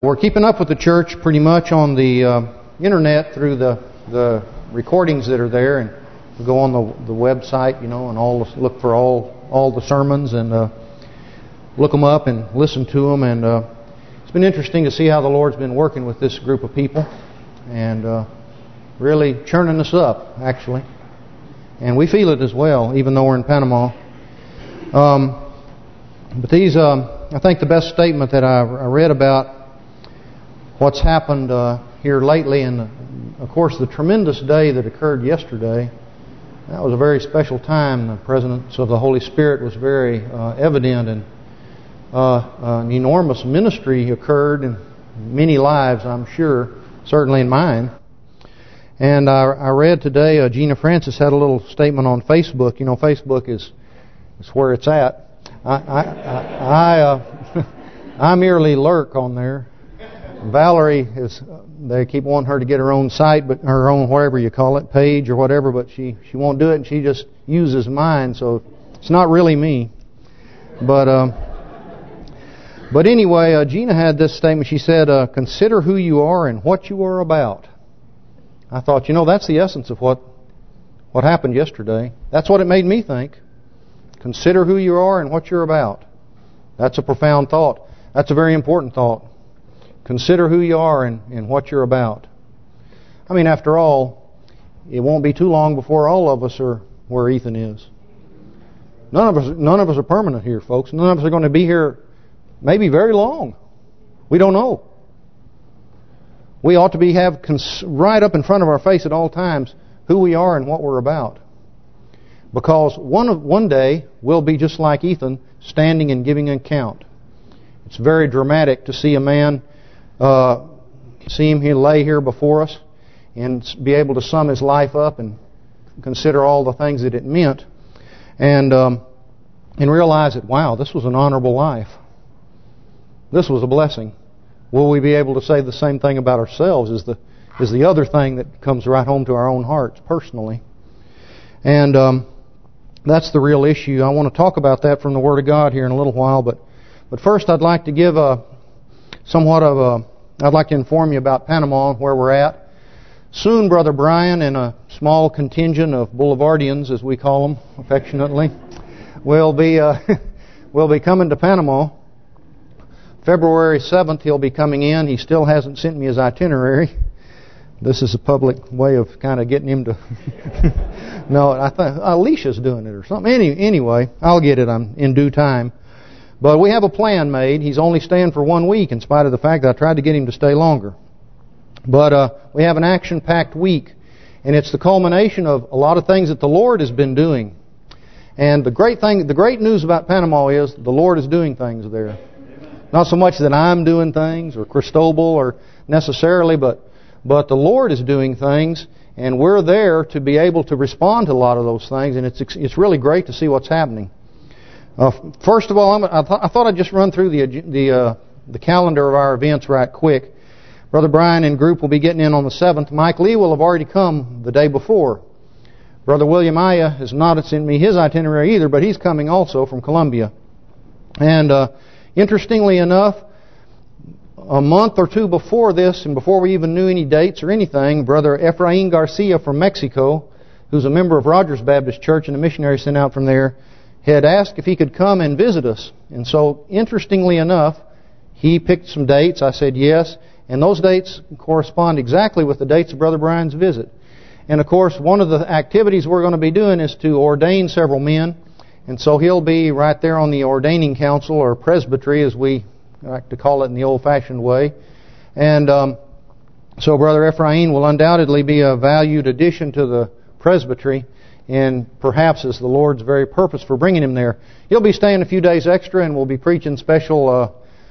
We're keeping up with the church pretty much on the uh, internet through the the recordings that are there, and we go on the the website, you know, and all look for all all the sermons and uh, look them up and listen to them. And uh, it's been interesting to see how the Lord's been working with this group of people, and uh, really churning us up, actually. And we feel it as well, even though we're in Panama. Um, but these, um, I think the best statement that I, I read about what's happened uh, here lately, and of course the tremendous day that occurred yesterday, that was a very special time. The presence of the Holy Spirit was very uh, evident, and uh, an enormous ministry occurred in many lives, I'm sure, certainly in mine. And I, I read today, uh, Gina Francis had a little statement on Facebook. You know, Facebook is is where it's at. I I I, I, uh, I merely lurk on there. Valerie is they keep wanting her to get her own site, but her own whatever you call it, page or whatever, but she she won't do it, and she just uses mine, so it's not really me. But um, but anyway, uh, Gina had this statement. She said, uh, "Consider who you are and what you are about." I thought, you know, that's the essence of what what happened yesterday. That's what it made me think. Consider who you are and what you're about. That's a profound thought. That's a very important thought. Consider who you are and, and what you're about. I mean, after all, it won't be too long before all of us are where Ethan is. None of us, none of us are permanent here, folks. None of us are going to be here, maybe very long. We don't know. We ought to be have right up in front of our face at all times who we are and what we're about. Because one one day we'll be just like Ethan, standing and giving an account. It's very dramatic to see a man uh, see him he lay here before us and be able to sum his life up and consider all the things that it meant. And um, and realize that wow this was an honorable life. This was a blessing. Will we be able to say the same thing about ourselves is the is the other thing that comes right home to our own hearts personally? And um, that's the real issue. I want to talk about that from the Word of God here in a little while but but first I'd like to give a somewhat of a, I'd like to inform you about Panama, and where we're at. Soon, Brother Brian and a small contingent of Boulevardians, as we call them affectionately, will be uh, will be coming to Panama. February 7th, he'll be coming in. He still hasn't sent me his itinerary. This is a public way of kind of getting him to... no, I think Alicia's doing it or something. Any, anyway, I'll get it I'm in due time. But we have a plan made. He's only staying for one week in spite of the fact that I tried to get him to stay longer. But uh, we have an action-packed week. And it's the culmination of a lot of things that the Lord has been doing. And the great thing, the great news about Panama is the Lord is doing things there. Not so much that I'm doing things or Cristobal or necessarily, but but the Lord is doing things, and we're there to be able to respond to a lot of those things. And it's it's really great to see what's happening. Uh, first of all, I, th I, thought I'd just run through the the uh, the calendar of our events right quick. Brother Brian and group will be getting in on the 7th. Mike Lee will have already come the day before. Brother William Aya has not sent me his itinerary either, but he's coming also from Colombia. And uh, interestingly enough, a month or two before this, and before we even knew any dates or anything, Brother Efrain Garcia from Mexico, who's a member of Rogers Baptist Church and a missionary sent out from there, had asked if he could come and visit us. And so, interestingly enough, he picked some dates. I said yes. And those dates correspond exactly with the dates of Brother Brian's visit. And of course, one of the activities we're going to be doing is to ordain several men. And so he'll be right there on the ordaining council, or presbytery as we like to call it in the old-fashioned way. And um, so Brother Ephraim will undoubtedly be a valued addition to the presbytery and perhaps is the Lord's very purpose for bringing him there. He'll be staying a few days extra, and we'll be preaching special uh,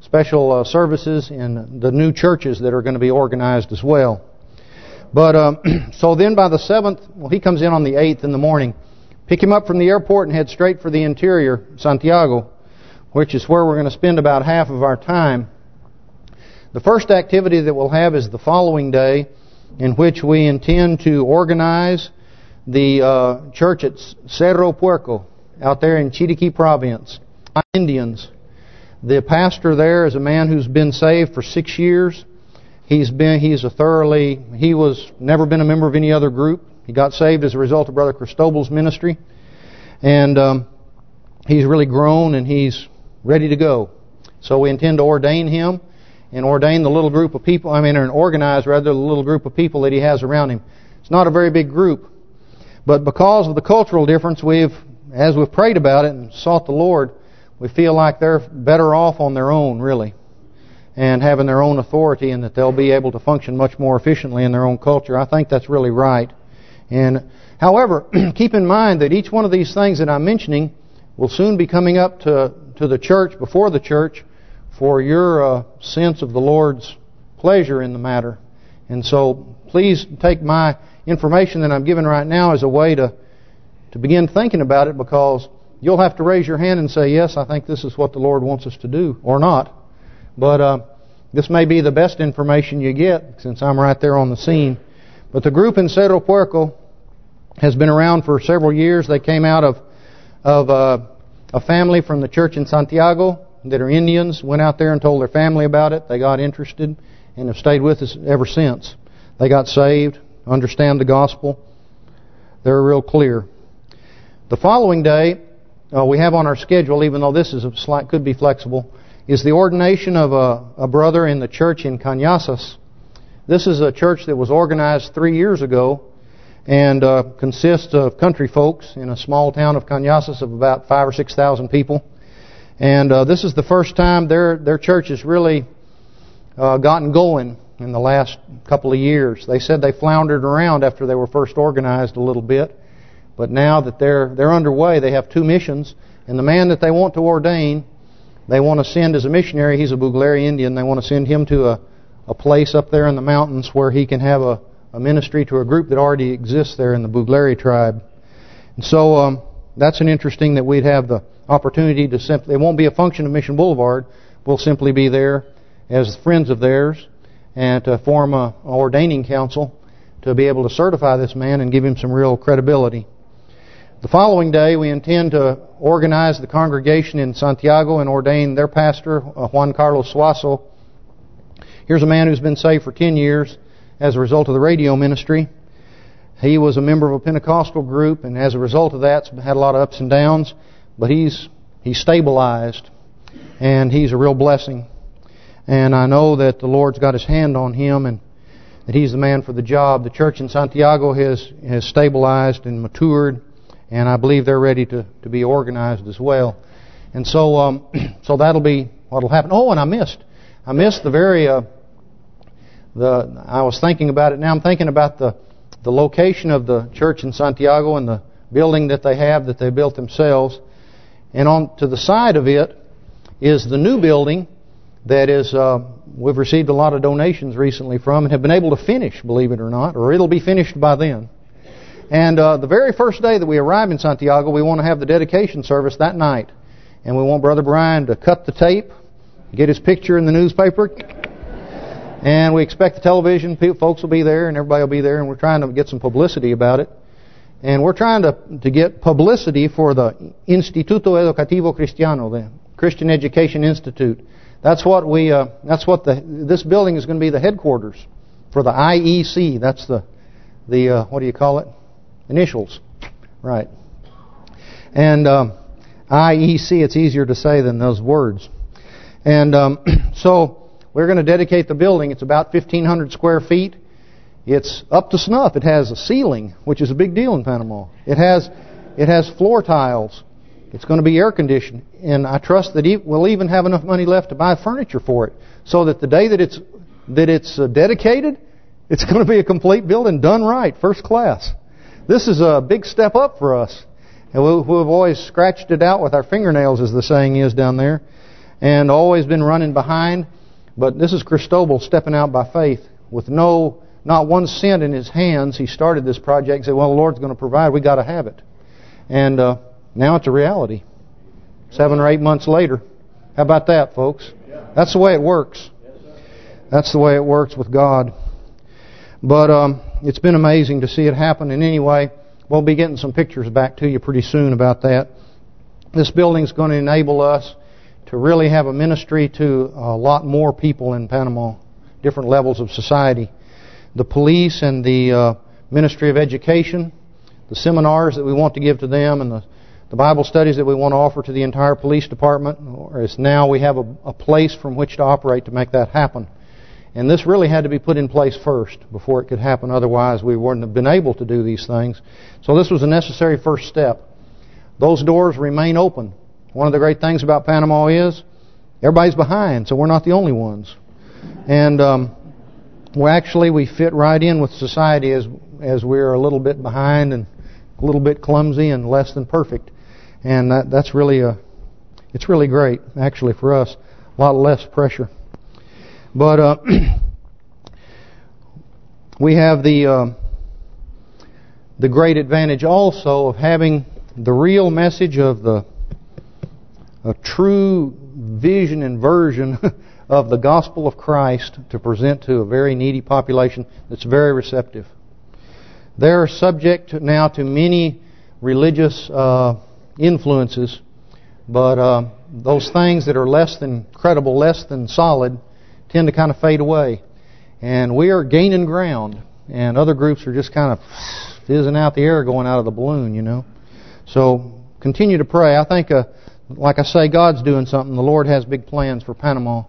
special uh, services in the new churches that are going to be organized as well. But um, so then by the 7th, well, he comes in on the 8th in the morning. Pick him up from the airport and head straight for the interior, Santiago, which is where we're going to spend about half of our time. The first activity that we'll have is the following day, in which we intend to organize the uh, church at Cerro Puerco out there in Chiriquí province. Indians. The pastor there is a man who's been saved for six years. He's been he's a thoroughly he was never been a member of any other group. He got saved as a result of Brother Cristobal's ministry, and um, he's really grown and he's ready to go. So we intend to ordain him and ordain the little group of people. I mean, and organize rather the little group of people that he has around him. It's not a very big group, but because of the cultural difference, we've as we've prayed about it and sought the Lord, we feel like they're better off on their own, really and having their own authority and that they'll be able to function much more efficiently in their own culture. I think that's really right. And However, keep in mind that each one of these things that I'm mentioning will soon be coming up to to the church, before the church, for your uh, sense of the Lord's pleasure in the matter. And so please take my information that I'm giving right now is a way to to begin thinking about it because you'll have to raise your hand and say, yes, I think this is what the Lord wants us to do, or not. But uh, this may be the best information you get since I'm right there on the scene. But the group in Cerro Puerco has been around for several years. They came out of of uh, a family from the church in Santiago that are Indians, went out there and told their family about it. They got interested and have stayed with us ever since. They got saved, understand the gospel. They're real clear. The following day, uh, we have on our schedule, even though this is a slight, could be flexible, is the ordination of a, a brother in the church in Cañazas. This is a church that was organized three years ago and uh, consists of country folks in a small town of Cañazas of about five or six thousand people. And uh, this is the first time their their church has really uh, gotten going in the last couple of years. They said they floundered around after they were first organized a little bit, but now that they're they're underway, they have two missions, and the man that they want to ordain they want to send as a missionary, he's a Buglere Indian, they want to send him to a, a place up there in the mountains where he can have a, a ministry to a group that already exists there in the Buglere tribe. And so um, that's an interesting that we'd have the opportunity to simply, it won't be a function of Mission Boulevard, we'll simply be there as friends of theirs and to form a, ordaining council to be able to certify this man and give him some real credibility. The following day, we intend to organize the congregation in Santiago and ordain their pastor, uh, Juan Carlos Suazo. Here's a man who's been saved for 10 years as a result of the radio ministry. He was a member of a Pentecostal group, and as a result of that, had a lot of ups and downs. But he's he's stabilized, and he's a real blessing. And I know that the Lord's got His hand on him, and that he's the man for the job. The church in Santiago has has stabilized and matured and I believe they're ready to to be organized as well. And so um, so that'll be what'll happen. Oh, and I missed I missed the very uh, the I was thinking about it now. I'm thinking about the the location of the church in Santiago and the building that they have that they built themselves. And on to the side of it is the new building that is uh, we've received a lot of donations recently from and have been able to finish, believe it or not, or it'll be finished by then. And uh, the very first day that we arrive in Santiago, we want to have the dedication service that night. And we want Brother Brian to cut the tape, get his picture in the newspaper. And we expect the television folks will be there and everybody will be there. And we're trying to get some publicity about it. And we're trying to to get publicity for the Instituto Educativo Cristiano, the Christian Education Institute. That's what we. Uh, that's what the. This building is going to be the headquarters for the IEC. That's the the uh, what do you call it? Initials. Right. And um, IEC, it's easier to say than those words. And um, so we're going to dedicate the building. It's about 1,500 square feet. It's up to snuff. It has a ceiling, which is a big deal in Panama. It has it has floor tiles. It's going to be air conditioned, and I trust that we'll even have enough money left to buy furniture for it, so that the day that it's that it's uh, dedicated, it's going to be a complete building done right, first class. This is a big step up for us. And we've always scratched it out with our fingernails, as the saying is down there, and always been running behind. But this is Cristobal stepping out by faith with no, not one cent in his hands. He started this project and said, well, the Lord's going to provide. we got to have it. And uh, now it's a reality. Seven or eight months later. How about that, folks? That's the way it works. That's the way it works with God. But um, it's been amazing to see it happen. And anyway, we'll be getting some pictures back to you pretty soon about that. This building is going to enable us to really have a ministry to a lot more people in Panama, different levels of society. The police and the uh, Ministry of Education, the seminars that we want to give to them, and the, the Bible studies that we want to offer to the entire police department. Whereas now we have a, a place from which to operate to make that happen. And this really had to be put in place first before it could happen. Otherwise, we wouldn't have been able to do these things. So this was a necessary first step. Those doors remain open. One of the great things about Panama is everybody's behind, so we're not the only ones. And um, well, actually, we fit right in with society as as we're a little bit behind and a little bit clumsy and less than perfect. And that that's really a it's really great actually for us. A lot less pressure. But uh, we have the uh, the great advantage also of having the real message of the a true vision and version of the gospel of Christ to present to a very needy population that's very receptive. They're subject now to many religious uh, influences, but uh, those things that are less than credible, less than solid, tend to kind of fade away. And we are gaining ground, and other groups are just kind of fizzing out the air going out of the balloon, you know. So continue to pray. I think, uh, like I say, God's doing something. The Lord has big plans for Panama.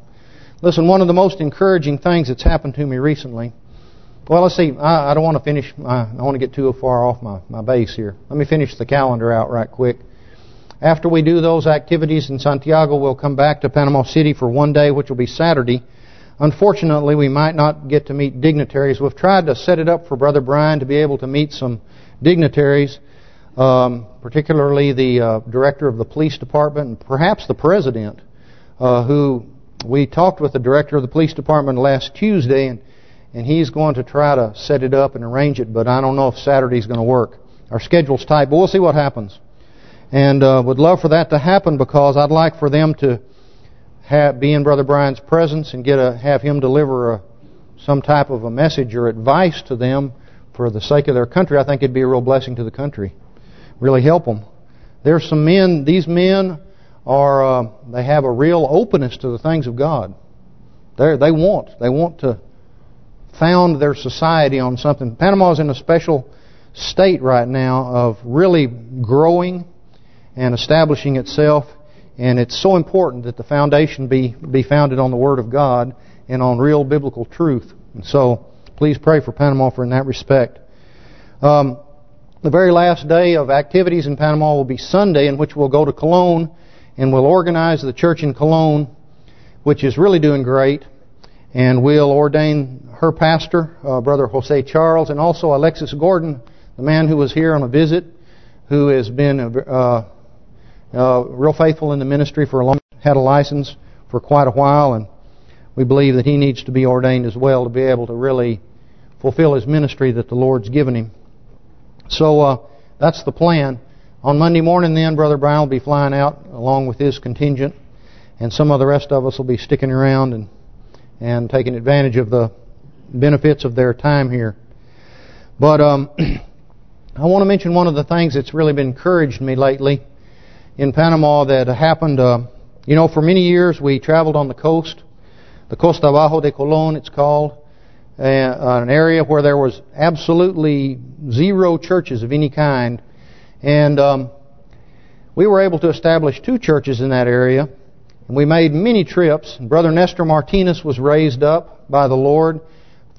Listen, one of the most encouraging things that's happened to me recently, well, let's see, I, I don't want to finish, I, I want to get too far off my, my base here. Let me finish the calendar out right quick. After we do those activities in Santiago, we'll come back to Panama City for one day, which will be Saturday. Unfortunately, we might not get to meet dignitaries. We've tried to set it up for Brother Brian to be able to meet some dignitaries, um, particularly the uh, director of the police department and perhaps the president, uh, who we talked with the director of the police department last Tuesday, and and he's going to try to set it up and arrange it, but I don't know if Saturday's going to work. Our schedule's tight, but we'll see what happens. And uh, would love for that to happen because I'd like for them to have, be in Brother Brian's presence and get a have him deliver a, some type of a message or advice to them for the sake of their country. I think it'd be a real blessing to the country. Really help them. There's some men, these men are, uh, they have a real openness to the things of God. They they want, they want to found their society on something. Panama is in a special state right now of really growing and establishing itself and it's so important that the foundation be be founded on the Word of God and on real biblical truth. And so, please pray for Panama for in that respect. Um, the very last day of activities in Panama will be Sunday, in which we'll go to Colon and we'll organize the church in Colon, which is really doing great. And we'll ordain her pastor, uh, Brother Jose Charles, and also Alexis Gordon, the man who was here on a visit, who has been uh, uh, real faithful in the ministry for a long had a license for quite a while, and we believe that he needs to be ordained as well to be able to really fulfill his ministry that the Lord's given him. So uh, that's the plan. On Monday morning then, Brother Brown will be flying out along with his contingent, and some of the rest of us will be sticking around and and taking advantage of the benefits of their time here. But um, I want to mention one of the things that's really been encouraged me lately in Panama that happened. Uh, you know, for many years we traveled on the coast, the Costa Abajo de Colon it's called, uh, an area where there was absolutely zero churches of any kind. And um, we were able to establish two churches in that area. And we made many trips. Brother Nestor Martinez was raised up by the Lord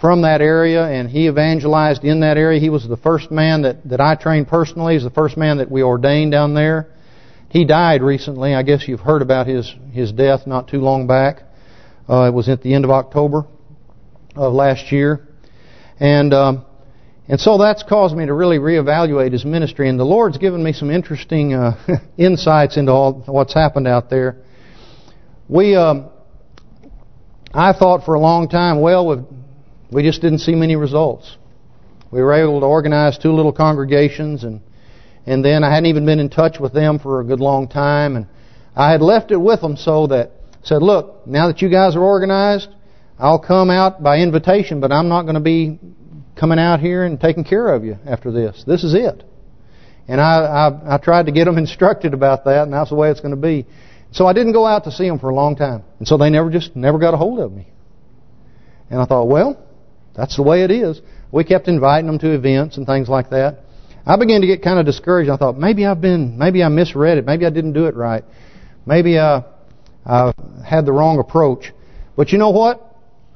from that area, and he evangelized in that area. He was the first man that, that I trained personally. He's the first man that we ordained down there. He died recently. I guess you've heard about his his death not too long back. Uh, it was at the end of October of last year. And um, and so that's caused me to really reevaluate his ministry. And the Lord's given me some interesting uh, insights into all what's happened out there. We, um, I thought for a long time, well, we just didn't see many results. We were able to organize two little congregations, and and then I hadn't even been in touch with them for a good long time, and I had left it with them so that said, look, now that you guys are organized, I'll come out by invitation, but I'm not going to be coming out here and taking care of you after this. This is it. And I, I I tried to get them instructed about that, and that's the way it's going to be. So I didn't go out to see them for a long time. And so they never just never got a hold of me. And I thought, well, that's the way it is. We kept inviting them to events and things like that. I began to get kind of discouraged. I thought, maybe I've been, maybe I misread it. Maybe I didn't do it right. Maybe I had the wrong approach. But you know what?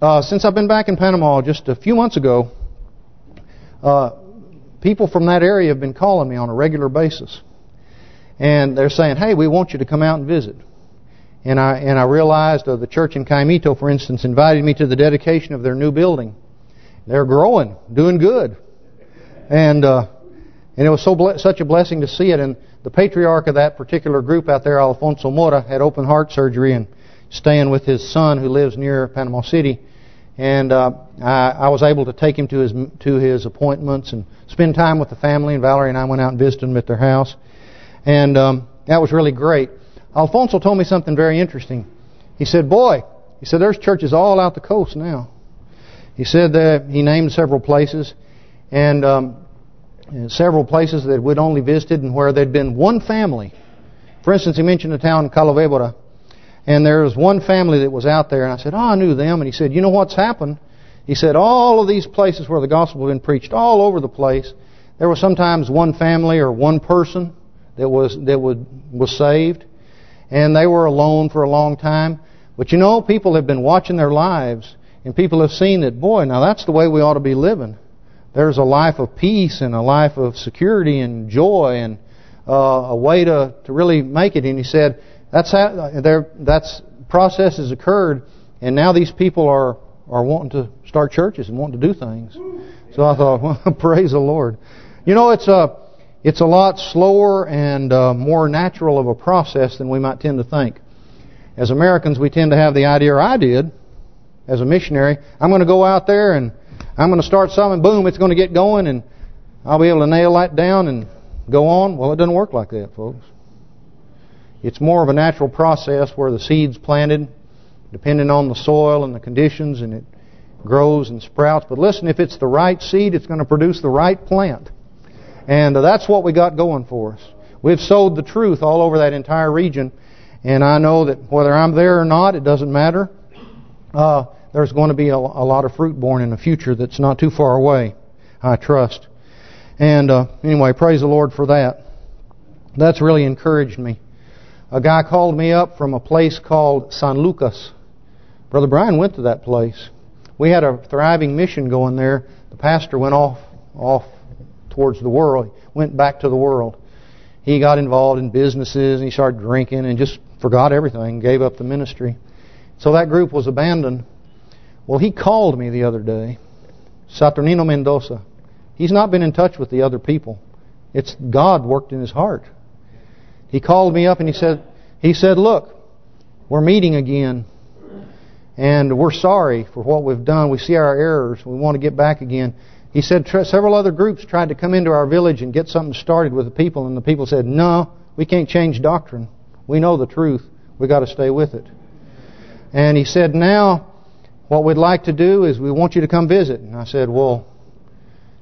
Uh, since I've been back in Panama just a few months ago, uh, people from that area have been calling me on a regular basis. And they're saying, hey, we want you to come out and visit. And I and I realized uh, the church in Caimito, for instance, invited me to the dedication of their new building. They're growing, doing good. And uh, and it was so such a blessing to see it. And the patriarch of that particular group out there, Alfonso Mora, had open heart surgery and staying with his son who lives near Panama City. And uh, I, I was able to take him to his to his appointments and spend time with the family. And Valerie and I went out and visited him at their house. And um, that was really great. Alfonso told me something very interesting. He said, boy, he said, there's churches all out the coast now. He said that he named several places. And um, several places that we'd only visited and where there'd been one family. For instance, he mentioned a town, in Calovébora, and there was one family that was out there, and I said, oh, I knew them. And he said, you know what's happened? He said, all of these places where the gospel had been preached, all over the place, there was sometimes one family or one person that was that would was saved, and they were alone for a long time. But you know, people have been watching their lives, and people have seen that, boy, now that's the way we ought to be living there's a life of peace and a life of security and joy and uh, a way to to really make it. And he said that's how there that's process has occurred, and now these people are are wanting to start churches and wanting to do things. So I thought, well, praise the Lord. You know, it's a it's a lot slower and uh, more natural of a process than we might tend to think. As Americans, we tend to have the idea, or I did, as a missionary, I'm going to go out there and I'm going to start something, boom, it's going to get going, and I'll be able to nail that down and go on. Well, it doesn't work like that, folks. It's more of a natural process where the seed's planted, depending on the soil and the conditions, and it grows and sprouts. But listen, if it's the right seed, it's going to produce the right plant. And that's what we got going for us. We've sowed the truth all over that entire region. And I know that whether I'm there or not, it doesn't matter. Uh, there's going to be a, a, lot of fruit born in the future that's not too far away, I trust. And uh, anyway, praise the Lord for that. That's really encouraged me. A guy called me up from a place called San Lucas. Brother Brian went to that place. We had a thriving mission going there. The pastor went off off towards the world. Went back to the world. He got involved in businesses and he started drinking and just forgot everything, gave up the ministry. So that group was abandoned. Well, he called me the other day, Saturnino Mendoza. He's not been in touch with the other people. It's God worked in his heart. He called me up and he said, he said, look, we're meeting again. And we're sorry for what we've done. We see our errors. We want to get back again. He said several other groups tried to come into our village and get something started with the people. And the people said, no, we can't change doctrine. We know the truth. we got to stay with it. And he said, now what we'd like to do is we want you to come visit. And I said, well,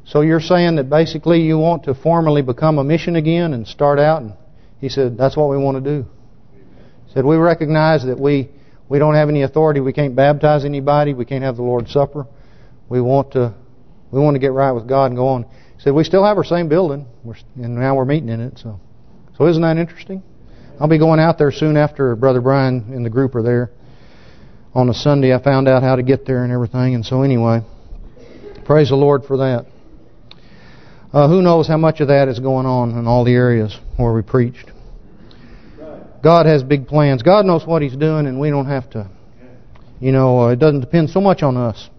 so you're saying that basically you want to formally become a mission again and start out? And he said, that's what we want to do. He said, we recognize that we we don't have any authority. We can't baptize anybody. We can't have the Lord's Supper. We want to we want to get right with God and go on. He said, we still have our same building, we're, and now we're meeting in it. So, so isn't that interesting? I'll be going out there soon after Brother Brian and the group are there on a Sunday. I found out how to get there and everything. And so anyway, praise the Lord for that. Uh, who knows how much of that is going on in all the areas where we preached. God has big plans. God knows what He's doing, and we don't have to. You know, uh, it doesn't depend so much on us.